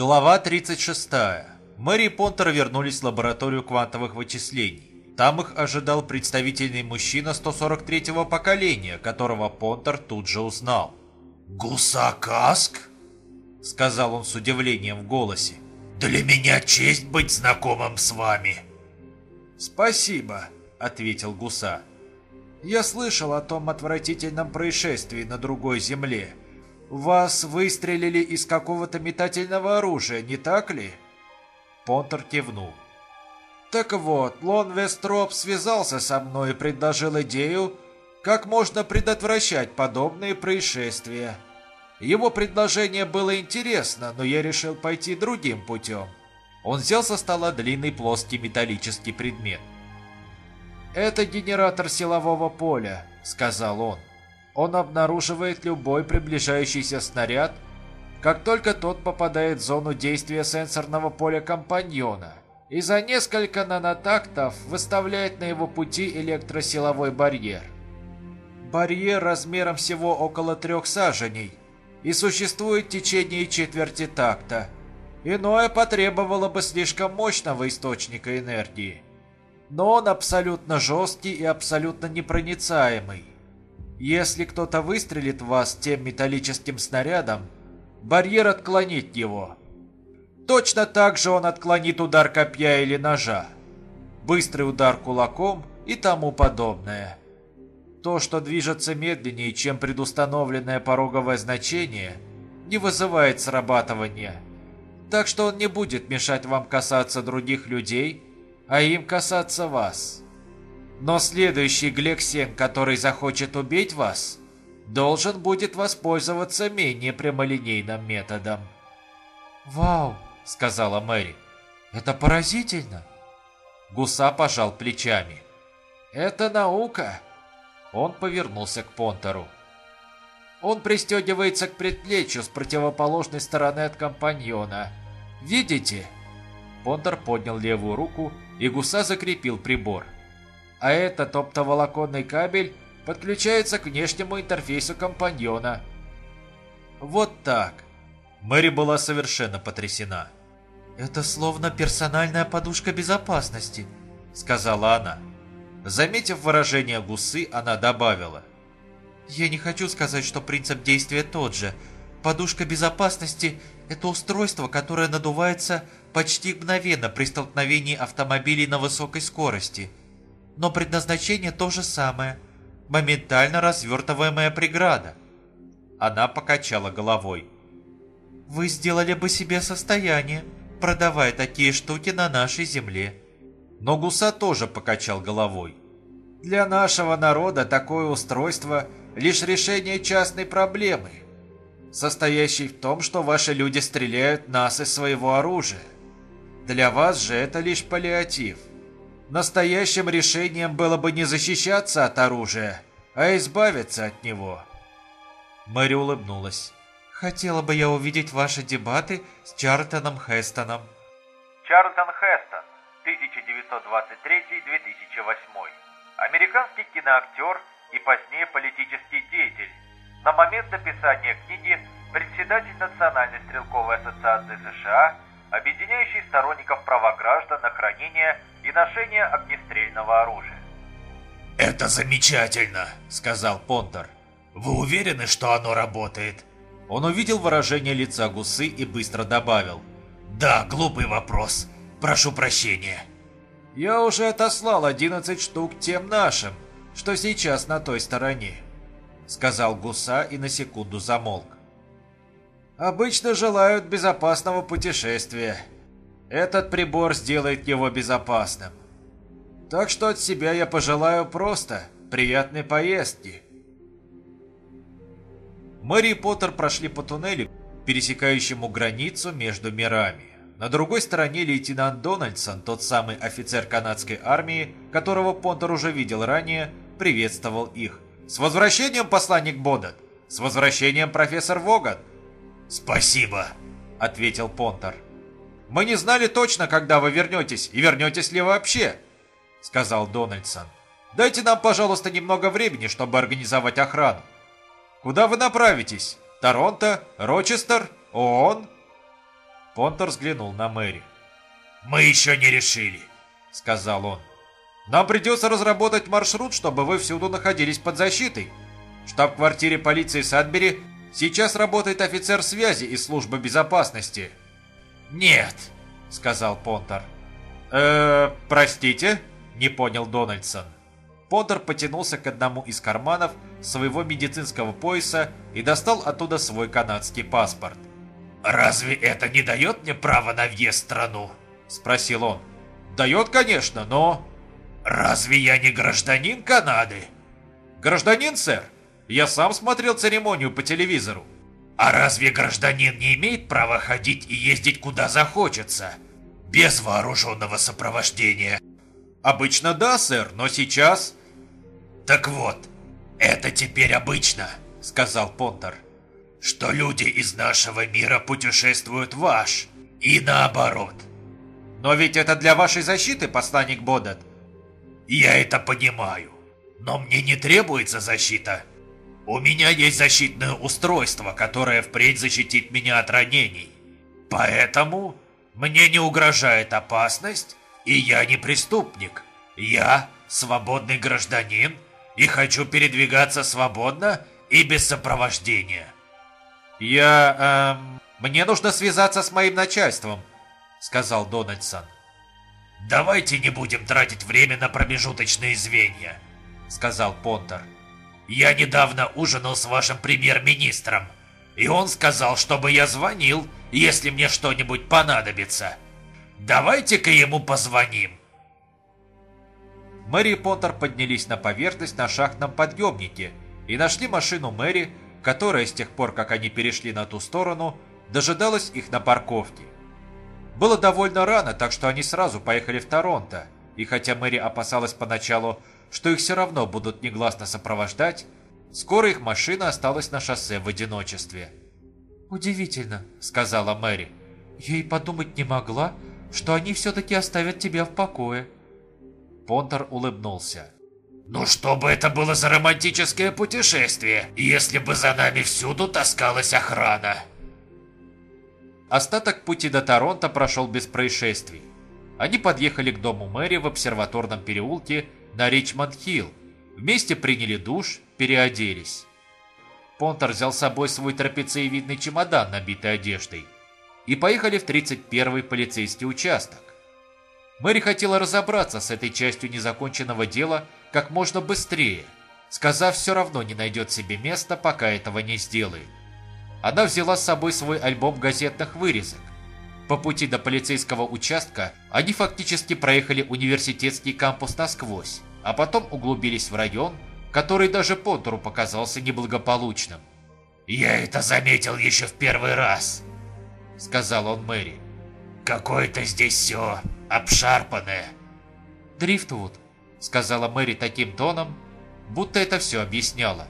Глава 36. Мэри и Понтер вернулись в лабораторию квантовых вычислений. Там их ожидал представительный мужчина 143-го поколения, которого Понтер тут же узнал. «Гусакаск?» — сказал он с удивлением в голосе. «Для меня честь быть знакомым с вами». «Спасибо», — ответил Гуса. «Я слышал о том отвратительном происшествии на другой земле. Вас выстрелили из какого-то метательного оружия, не так ли?» Понтер кивнул. «Так вот, Лон Вестроп связался со мной и предложил идею, как можно предотвращать подобные происшествия. Его предложение было интересно, но я решил пойти другим путем. Он взял со стола длинный плоский металлический предмет. «Это генератор силового поля», — сказал он. «Он обнаруживает любой приближающийся снаряд, как только тот попадает в зону действия сенсорного поля компаньона, и за несколько нанотактов выставляет на его пути электросиловой барьер. Барьер размером всего около трех саженей и существует в течение четверти такта. Иное потребовало бы слишком мощного источника энергии. Но он абсолютно жесткий и абсолютно непроницаемый. Если кто-то выстрелит в вас тем металлическим снарядом, барьер отклонит его. Точно так же он отклонит удар копья или ножа, быстрый удар кулаком и тому подобное. То, что движется медленнее, чем предустановленное пороговое значение, не вызывает срабатывания. Так что он не будет мешать вам касаться других людей, а им касаться вас. Но следующий Глексен, который захочет убить вас, должен будет воспользоваться менее прямолинейным методом. «Вау!» — сказала Мэри. «Это поразительно!» Гуса пожал плечами. «Это наука!» Он повернулся к Понтеру. Он пристегивается к предплечью с противоположной стороны от компаньона. Видите? Понтер поднял левую руку, и гуса закрепил прибор. А этот оптоволоконный кабель подключается к внешнему интерфейсу компаньона. Вот так. Мэри была совершенно потрясена. «Это словно персональная подушка безопасности», — сказала она. Заметив выражение гусы, она добавила. «Я не хочу сказать, что принцип действия тот же. Подушка безопасности – это устройство, которое надувается почти мгновенно при столкновении автомобилей на высокой скорости. Но предназначение то же самое – моментально развертываемая преграда». Она покачала головой. «Вы сделали бы себе состояние, продавая такие штуки на нашей земле». Но Гуса тоже покачал головой. Для нашего народа такое устройство – лишь решение частной проблемы, состоящей в том, что ваши люди стреляют нас из своего оружия. Для вас же это лишь паллиатив. Настоящим решением было бы не защищаться от оружия, а избавиться от него. Мэри улыбнулась. Хотела бы я увидеть ваши дебаты с Чарльтоном Хестоном. Чарльтон Хестон, 1923-2008. Американский киноактер и позднее политический деятель. На момент написания книги председатель Национальной стрелковой ассоциации США, объединяющий сторонников права граждан на хранение и ношение огнестрельного оружия. «Это замечательно», — сказал Понтер. «Вы уверены, что оно работает?» Он увидел выражение лица гусы и быстро добавил. «Да, глупый вопрос. Прошу прощения». «Я уже отослал 11 штук тем нашим, что сейчас на той стороне», — сказал Гуса и на секунду замолк. «Обычно желают безопасного путешествия. Этот прибор сделает его безопасным. Так что от себя я пожелаю просто приятной поездки». Мэри и Поттер прошли по туннелю, пересекающему границу между мирами. На другой стороне лейтенант Дональдсон, тот самый офицер канадской армии, которого Понтер уже видел ранее, приветствовал их. «С возвращением, посланник Бодат! С возвращением, профессор Воган!» «Спасибо!» — ответил Понтер. «Мы не знали точно, когда вы вернетесь, и вернетесь ли вообще!» — сказал Дональдсон. «Дайте нам, пожалуйста, немного времени, чтобы организовать охрану. Куда вы направитесь? Торонто? Рочестер? ООН?» Понтер взглянул на Мэри. «Мы еще не решили», — сказал он. «Нам придется разработать маршрут, чтобы вы всюду находились под защитой. В штаб-квартире полиции Садбери сейчас работает офицер связи из службы безопасности». «Нет», — сказал Понтер. «Э, простите?» – не понял Дональдсон. Понтер потянулся к одному из карманов своего медицинского пояса и достал оттуда свой канадский паспорт. «Разве это не дает мне право на въезд в страну?» – спросил он. «Дает, конечно, но...» «Разве я не гражданин Канады?» «Гражданин, сэр? Я сам смотрел церемонию по телевизору». «А разве гражданин не имеет права ходить и ездить куда захочется?» без вооруженного сопровождения. Обычно да, сэр, но сейчас... Так вот, это теперь обычно, сказал Понтер, что люди из нашего мира путешествуют в ваш, и наоборот. Но ведь это для вашей защиты, посланник Бодат. Я это понимаю, но мне не требуется защита. У меня есть защитное устройство, которое впредь защитит меня от ранений. Поэтому мне не угрожает опасность, и я не преступник. Я свободный гражданин и хочу передвигаться свободно и без сопровождения. Я, эм, мне нужно связаться с моим начальством, сказал Дональдсон. Давайте не будем тратить время на промежуточные звенья, сказал Понтер. Я недавно ужинал с вашим премьер-министром, и он сказал, чтобы я звонил если мне что-нибудь понадобится. Давайте-ка ему позвоним. Мэри и Поттер поднялись на поверхность на шахтном подъемнике и нашли машину Мэри, которая с тех пор, как они перешли на ту сторону, дожидалась их на парковке. Было довольно рано, так что они сразу поехали в Торонто, и хотя Мэри опасалась поначалу, что их все равно будут негласно сопровождать, скоро их машина осталась на шоссе в одиночестве. «Удивительно», — сказала Мэри. «Я и подумать не могла, что они все-таки оставят тебя в покое». Понтер улыбнулся. «Ну что бы это было за романтическое путешествие, если бы за нами всюду таскалась охрана?» Остаток пути до Торонто прошел без происшествий. Они подъехали к дому Мэри в обсерваторном переулке на Ричмонд-Хилл. Вместе приняли душ, переоделись. Понтер взял с собой свой трапециевидный чемодан, набитый одеждой, и поехали в 31-й полицейский участок. Мэри хотела разобраться с этой частью незаконченного дела как можно быстрее, сказав, все равно не найдет себе места, пока этого не сделает. Она взяла с собой свой альбом газетных вырезок. По пути до полицейского участка они фактически проехали университетский кампус насквозь, а потом углубились в район, который даже Поттеру показался неблагополучным. «Я это заметил еще в первый раз», — сказал он Мэри. «Какое-то здесь все обшарпанное». «Дрифтвуд», — сказала Мэри таким тоном, будто это все объясняло.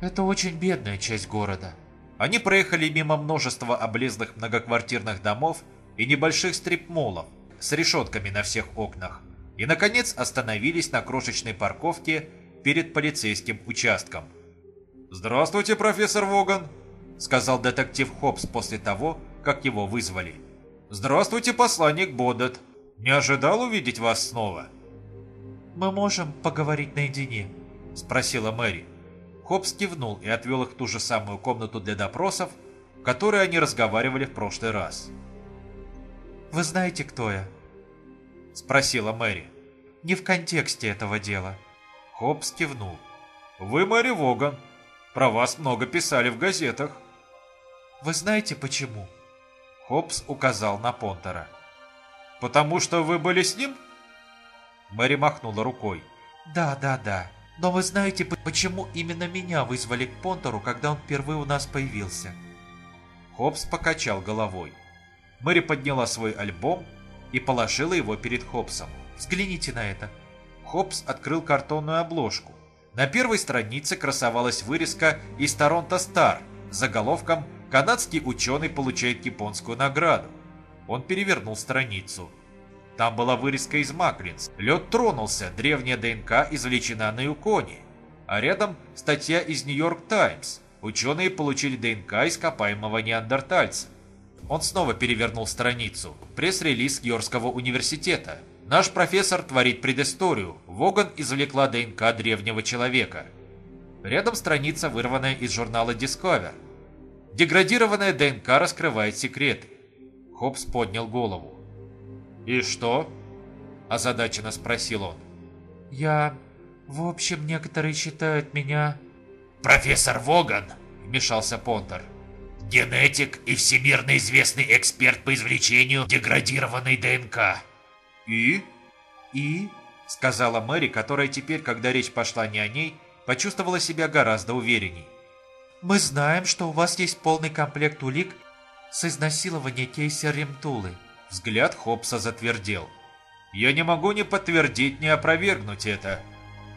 «Это очень бедная часть города». Они проехали мимо множества облезлых многоквартирных домов и небольших стрип-молов с решетками на всех окнах и, наконец, остановились на крошечной парковке перед полицейским участком. «Здравствуйте, профессор Воган», — сказал детектив Хопс после того, как его вызвали. «Здравствуйте, посланник Бодет. Не ожидал увидеть вас снова». «Мы можем поговорить наедине?» — спросила Мэри. Хопс кивнул и отвел их в ту же самую комнату для допросов, в которой они разговаривали в прошлый раз. «Вы знаете, кто я?» — спросила Мэри. «Не в контексте этого дела». Хопс кивнул. «Вы Мэри Воган. Про вас много писали в газетах». «Вы знаете почему?» Хопс указал на Понтера. «Потому что вы были с ним?» Мэри махнула рукой. «Да, да, да. Но вы знаете, почему именно меня вызвали к Понтеру, когда он впервые у нас появился?» Хопс покачал головой. Мэри подняла свой альбом и положила его перед Хопсом. «Взгляните на это. Хопс открыл картонную обложку. На первой странице красовалась вырезка из Торонто Стар с заголовком «Канадский ученый получает японскую награду». Он перевернул страницу. Там была вырезка из Маклинс. Лед тронулся, древняя ДНК извлечена на Юконе. А рядом статья из Нью-Йорк Таймс. Ученые получили ДНК ископаемого неандертальца. Он снова перевернул страницу. Пресс-релиз Йоркского университета. Наш профессор творит предысторию. Воган извлекла ДНК древнего человека. Рядом страница, вырванная из журнала Discover. Деградированная ДНК раскрывает секреты. Хопс поднял голову. «И что?» – озадаченно спросил он. «Я... В общем, некоторые считают меня...» «Профессор Воган!» – вмешался Понтер. «Генетик и всемирно известный эксперт по извлечению деградированной ДНК». «И?» «И?» – сказала Мэри, которая теперь, когда речь пошла не о ней, почувствовала себя гораздо уверенней. «Мы знаем, что у вас есть полный комплект улик с изнасилования Кейси Ремтулы». Взгляд Хопса затвердел. «Я не могу ни подтвердить, ни опровергнуть это».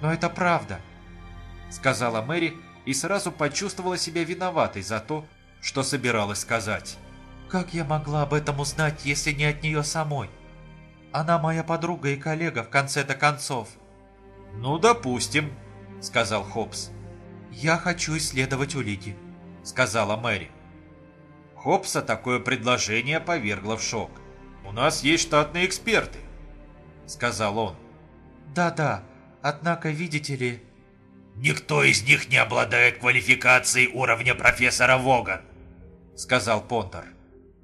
«Но это правда», — сказала Мэри и сразу почувствовала себя виноватой за то, что собиралась сказать. «Как я могла об этом узнать, если не от нее самой? Она моя подруга и коллега в конце-то концов». «Ну, допустим», — сказал Хопс. «Я хочу исследовать улики», — сказала Мэри. Хопса такое предложение повергло в шок. «У нас есть штатные эксперты», — сказал он. «Да-да, однако, видите ли...» «Никто из них не обладает квалификацией уровня профессора Воган», — сказал Понтер.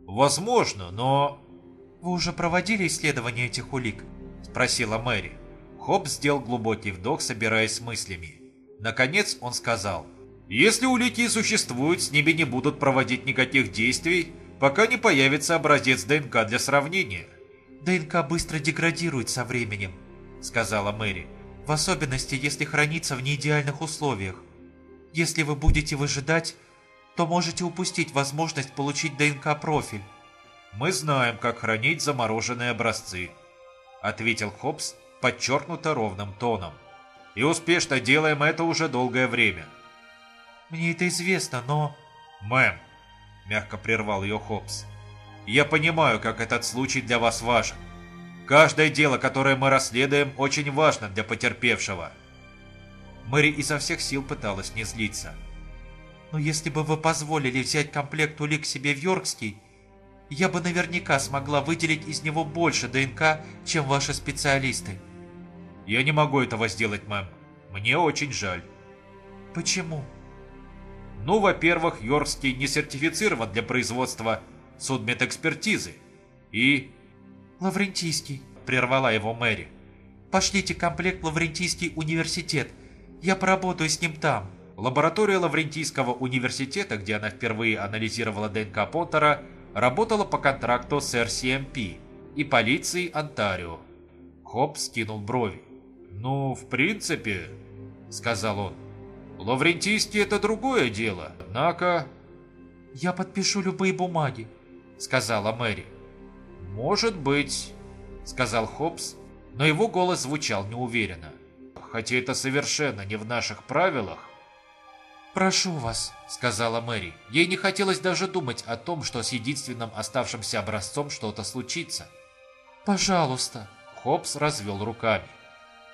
«Возможно, но...» «Вы уже проводили исследование этих улик?» — спросила Мэри. Хопс сделал глубокий вдох, собираясь с мыслями. Наконец он сказал, «Если улики и существуют, с ними не будут проводить никаких действий, пока не появится образец ДНК для сравнения». «ДНК быстро деградирует со временем», — сказала Мэри, «в особенности, если хранится в неидеальных условиях. Если вы будете выжидать, то можете упустить возможность получить ДНК-профиль». «Мы знаем, как хранить замороженные образцы», — ответил Хопс подчеркнуто ровным тоном. «И успешно делаем это уже долгое время». «Мне это известно, но...» «Мэм», — мягко прервал ее Хопс, — «я понимаю, как этот случай для вас важен. Каждое дело, которое мы расследуем, очень важно для потерпевшего». Мэри изо всех сил пыталась не злиться. «Но если бы вы позволили взять комплект улик себе в Йоркский, я бы наверняка смогла выделить из него больше ДНК, чем ваши специалисты». «Я не могу этого сделать, мэм. Мне очень жаль». «Почему?» Ну, во-первых, Йоркский не сертифицирован для производства судмедэкспертизы. И... Лаврентийский, прервала его Мэри. Пошлите комплект Лаврентийский университет. Я поработаю с ним там. Лаборатория Лаврентийского университета, где она впервые анализировала ДНК Поттера, работала по контракту с RCMP и полицией Онтарио. Хоп скинул брови. «Ну, в принципе», — сказал он, — «Лаврентийский — это другое дело, однако...» «Я подпишу любые бумаги», — сказала Мэри. «Может быть», — сказал Хопс, но его голос звучал неуверенно. «Хотя это совершенно не в наших правилах». «Прошу вас», — сказала Мэри. Ей не хотелось даже думать о том, что с единственным оставшимся образцом что-то случится. «Пожалуйста». Хопс развел руками.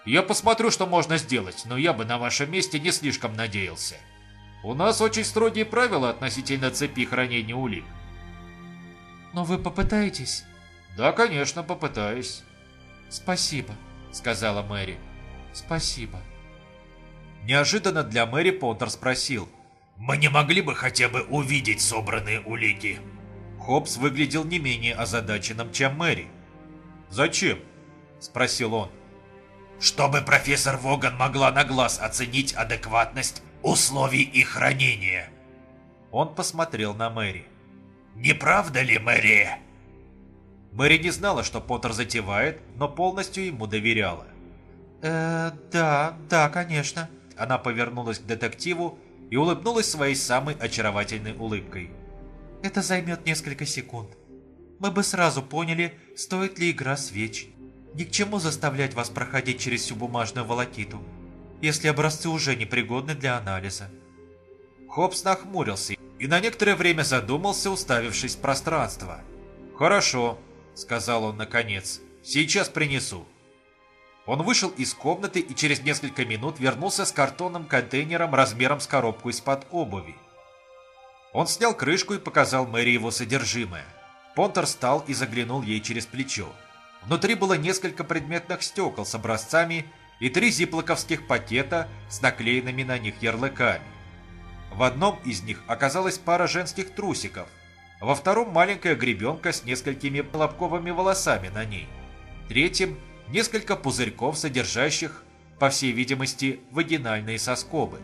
«Я посмотрю, что можно сделать, но я бы на вашем месте не слишком надеялся. У нас очень строгие правила относительно цепи хранения улик». «Но вы попытаетесь?» «Да, конечно, попытаюсь». «Спасибо», — сказала Мэри. «Спасибо». Неожиданно для Мэри Поттер спросил. «Мы не могли бы хотя бы увидеть собранные улики?» Хопс выглядел не менее озадаченным, чем Мэри. «Зачем?» – спросил он. «Чтобы профессор Воган могла на глаз оценить адекватность условий их хранения». Он посмотрел на Мэри. «Не правда ли, Мэри?» Мэри не знала, что Поттер затевает, но полностью ему доверяла. «Э, да, да, конечно». Она повернулась к детективу и улыбнулась своей самой очаровательной улыбкой. «Это займет несколько секунд. Мы бы сразу поняли, стоит ли игра свеч. Ни к чему заставлять вас проходить через всю бумажную волокиту, если образцы уже непригодны для анализа». Хопс нахмурился и на некоторое время задумался, уставившись в пространство. «Хорошо», — сказал он наконец, — «сейчас принесу». Он вышел из комнаты и через несколько минут вернулся с картонным контейнером размером с коробку из-под обуви. Он снял крышку и показал Мэри его содержимое. Понтер встал и заглянул ей через плечо. Внутри было несколько предметных стекол с образцами и три зиплоковских пакета с наклеенными на них ярлыками. В одном из них оказалась пара женских трусиков, во втором маленькая гребенка с несколькими лобковыми волосами на ней, третьем несколько пузырьков, содержащих, по всей видимости, вагинальные соскобы.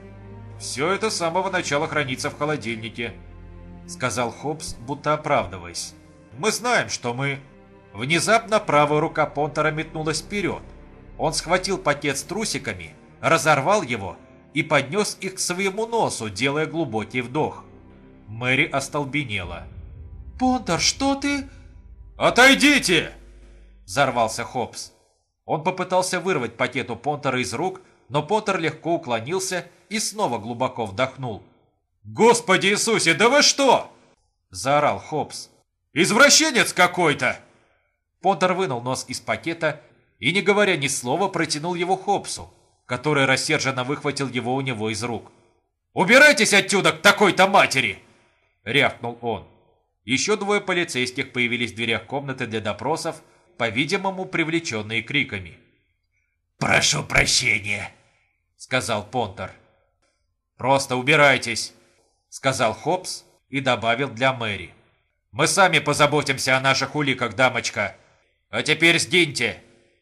«Все это с самого начала хранится в холодильнике», — сказал Хоббс, будто оправдываясь. «Мы знаем, что мы...» Внезапно правая рука Понтера метнулась вперед. Он схватил пакет с трусиками, разорвал его и поднес их к своему носу, делая глубокий вдох. Мэри остолбенела. «Понтер, что ты...» «Отойдите!» – взорвался Хоббс. Он попытался вырвать пакет у Понтера из рук, но Понтер легко уклонился и снова глубоко вдохнул. «Господи Иисусе, да вы что?» – заорал Хоббс. «Извращенец какой-то!» Понтер вынул нос из пакета и, не говоря ни слова, протянул его Хоббсу, который рассерженно выхватил его у него из рук. «Убирайтесь отсюда к такой-то матери!» – рявкнул он. Еще двое полицейских появились в дверях комнаты для допросов, по-видимому, привлеченные криками. «Прошу прощения», — сказал Понтер. «Просто убирайтесь», — сказал Хопс и добавил для Мэри. «Мы сами позаботимся о наших уликах, дамочка. А теперь сгиньте!»